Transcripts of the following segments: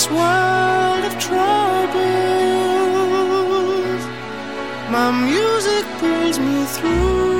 this world of troubles, my music pulls me through.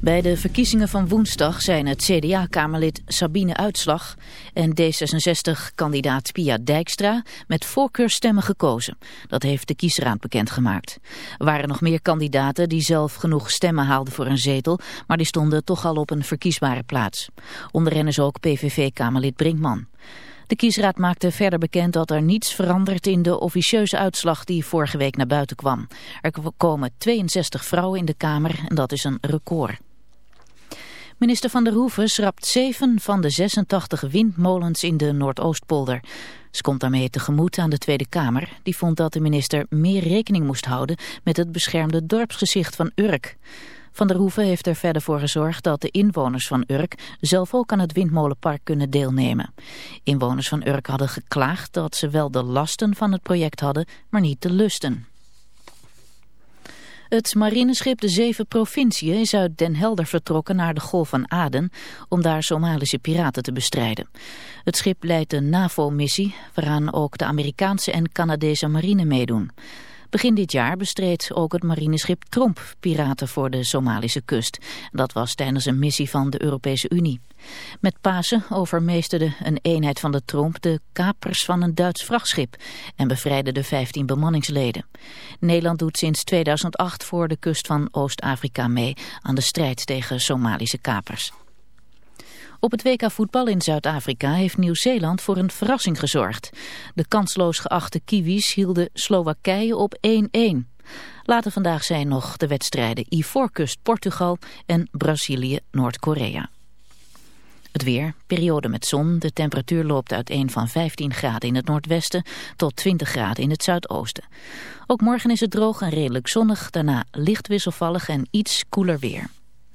Bij de verkiezingen van woensdag zijn het CDA-kamerlid Sabine Uitslag en D66-kandidaat Pia Dijkstra met voorkeurstemmen gekozen. Dat heeft de kiesraad bekendgemaakt. Er waren nog meer kandidaten die zelf genoeg stemmen haalden voor een zetel, maar die stonden toch al op een verkiesbare plaats. Onder hen is ook PVV-kamerlid Brinkman. De kiesraad maakte verder bekend dat er niets verandert in de officieuze uitslag die vorige week naar buiten kwam. Er komen 62 vrouwen in de Kamer en dat is een record. Minister Van der Hoeven schrapt zeven van de 86 windmolens in de Noordoostpolder. Ze komt daarmee tegemoet aan de Tweede Kamer. Die vond dat de minister meer rekening moest houden met het beschermde dorpsgezicht van Urk. Van der Hoeven heeft er verder voor gezorgd dat de inwoners van Urk zelf ook aan het windmolenpark kunnen deelnemen. Inwoners van Urk hadden geklaagd dat ze wel de lasten van het project hadden, maar niet de lusten. Het marineschip De Zeven Provinciën is uit Den Helder vertrokken naar de Golf van Aden om daar Somalische piraten te bestrijden. Het schip leidt de NAVO-missie waaraan ook de Amerikaanse en Canadese marine meedoen. Begin dit jaar bestreed ook het marineschip Tromp piraten voor de Somalische kust. Dat was tijdens een missie van de Europese Unie. Met Pasen overmeesterde een eenheid van de Tromp de kapers van een Duits vrachtschip en bevrijdde de 15 bemanningsleden. Nederland doet sinds 2008 voor de kust van Oost-Afrika mee aan de strijd tegen Somalische kapers. Op het WK voetbal in Zuid-Afrika heeft Nieuw-Zeeland voor een verrassing gezorgd. De kansloos geachte Kiwis hielden Slowakije op 1-1. Later vandaag zijn nog de wedstrijden Ivoorkust Portugal en Brazilië Noord-Korea. Het weer, periode met zon. De temperatuur loopt uiteen van 15 graden in het noordwesten tot 20 graden in het zuidoosten. Ook morgen is het droog en redelijk zonnig, daarna licht wisselvallig en iets koeler weer.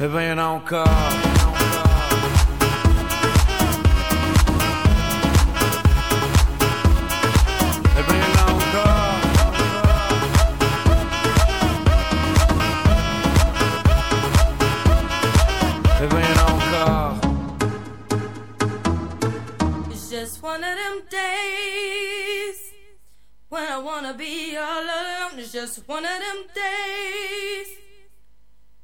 Eh ben y'en a encore. It's just one of them days when I wanna be all alone. It's just one of them days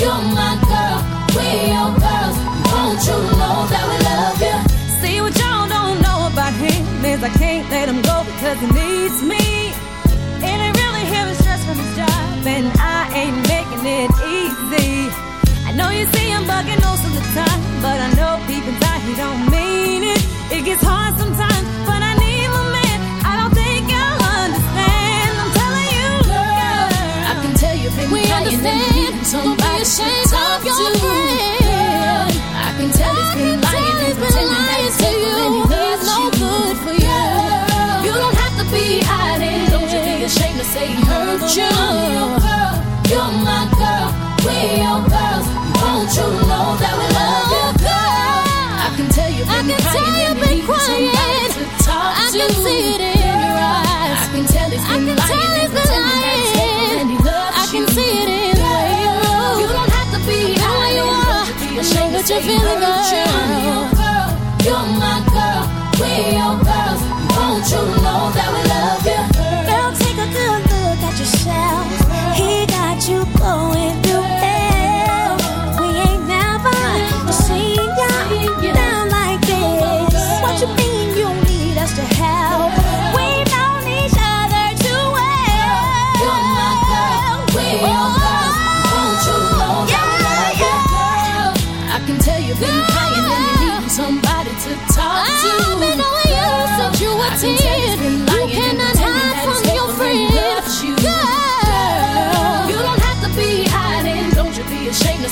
You're my girl, we girls. Won't you know that we love you? See what y'all don't know about him is I can't let him go because he needs me. Really from his job, and I ain't making it easy. I know you see bugging but I know deep inside he don't mean it. It gets hard sometimes, but I need my man. I don't think understand. I'm telling you, girl, I can tell you've ashamed Talk of your to friend. I can tell I it's been lying and pretending that it's to you. He's no good for you. Girl. You don't have to be hiding. Don't you be ashamed to say he hurt you. I'm your girl. You're my girl. We're your girls. Don't you know that we love you, oh, girl? I can tell you've been I can crying. Tell you've been crying. To talk I to. can see it in your eyes. I can tell it's been I can lying. Tell it's been lying. you're feeling now. You're, girl, you're my girl, we're your girls. Won't you know that we love you? Girl, take a good look at yourself. He got you going.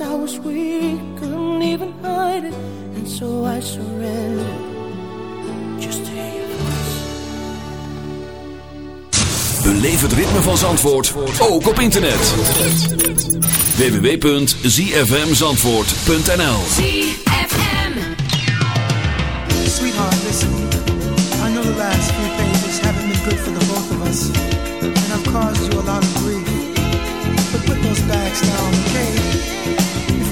Guess I was weak, couldn't even hide it, and so I surrendered. Just to hear your voice. Beleef het ritme van Zandvoort, ook op internet. www.zfmzandvoort.nl ZFM. Sweetheart, listen. I know the last few pages haven't been good for the both of us, and I've caused you a lot of grief. But put those bags down, okay?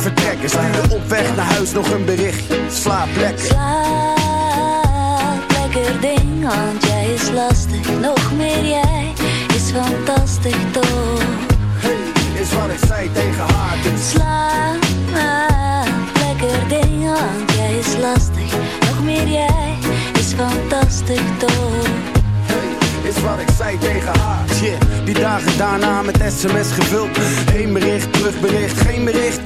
vertrekken. stuur op weg naar huis nog een bericht. Slaap lekker. Slaap lekker ding, want jij is lastig. Nog meer jij is fantastisch toch. Hey, is wat ik zei tegen haar. Dus. Slaap lekker ding, want jij is lastig. Nog meer jij is fantastisch toch is wat ik zei tegen haar. Die dagen daarna met sms gevuld. Heen bericht, terugbericht, geen bericht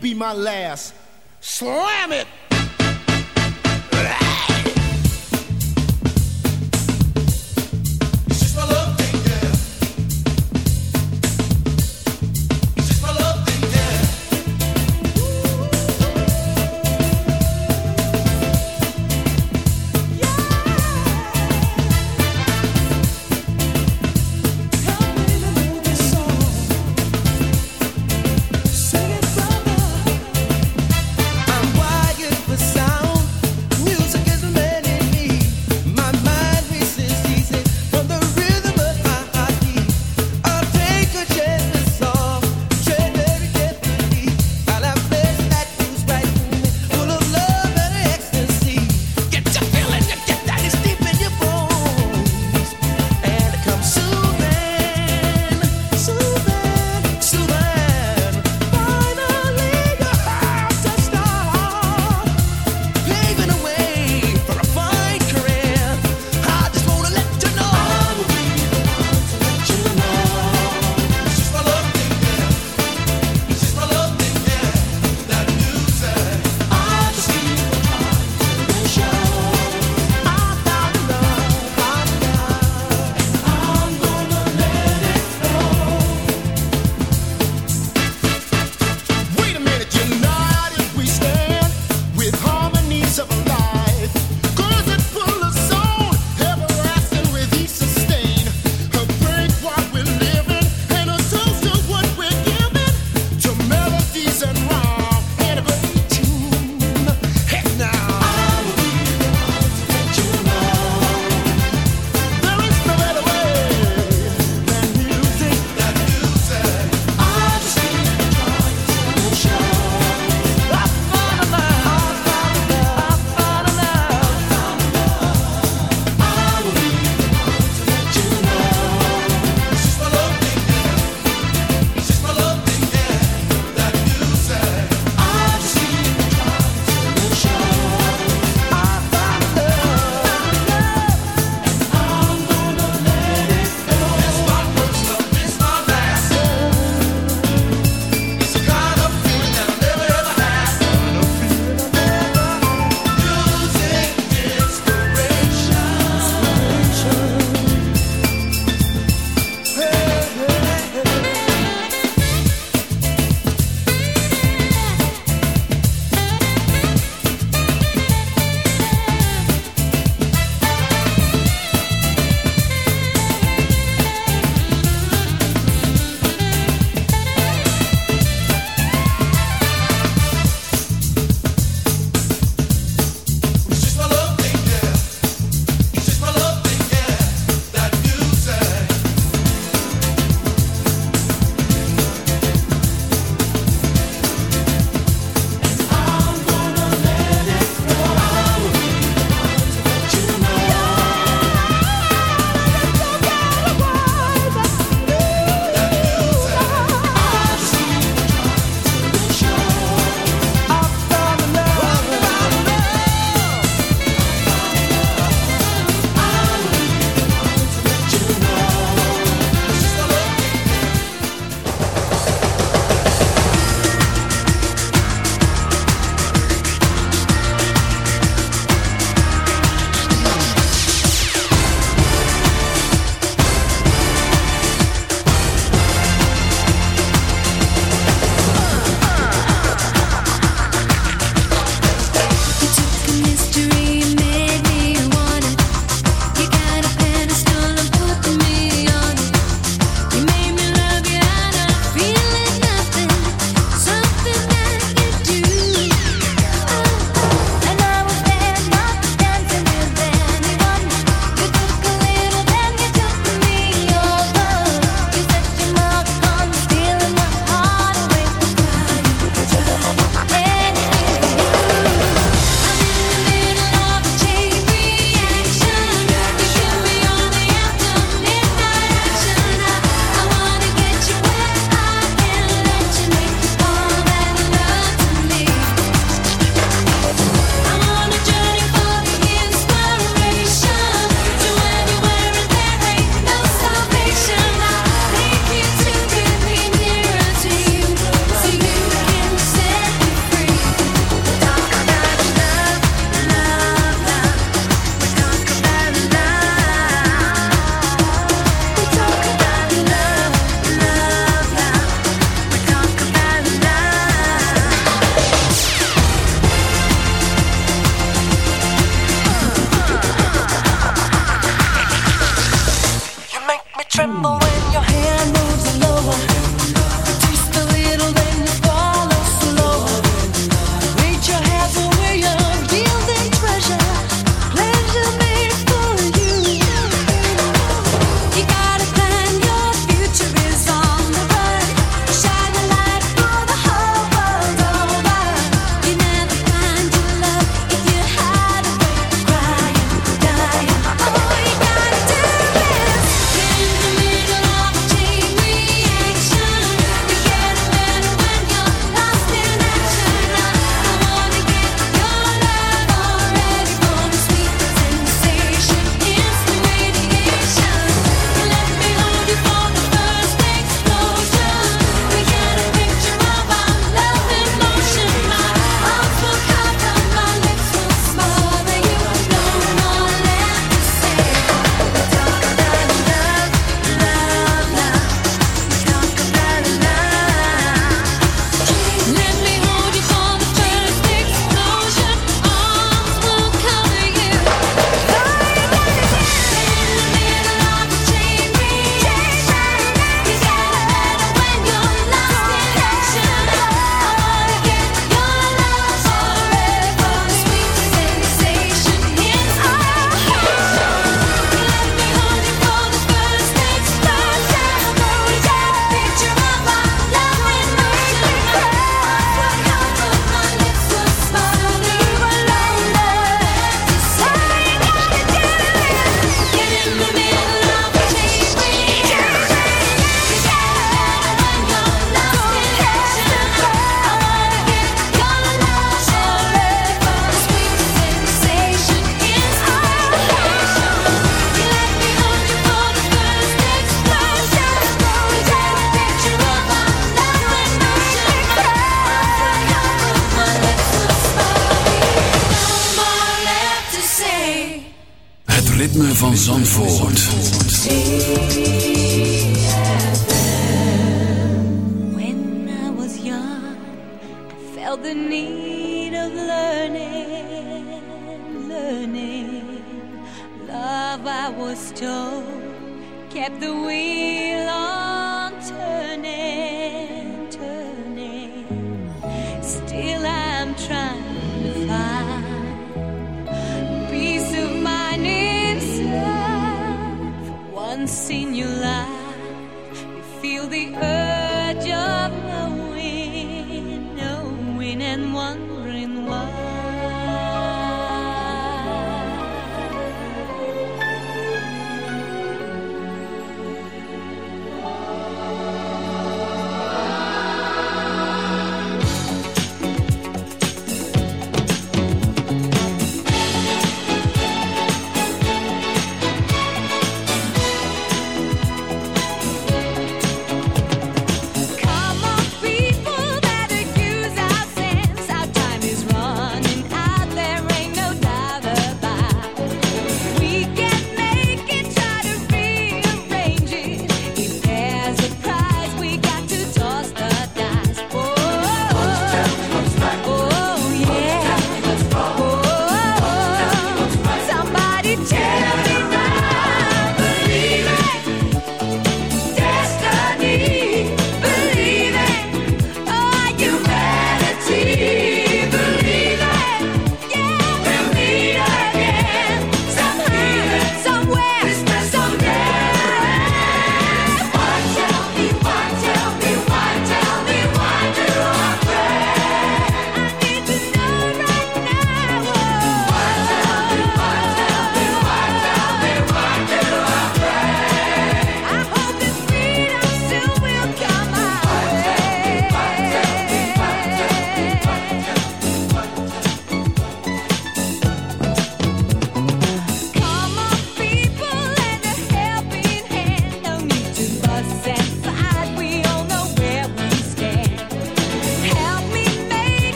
Be my last. haven't seen you live, you feel the urge of knowing, knowing and wondering why.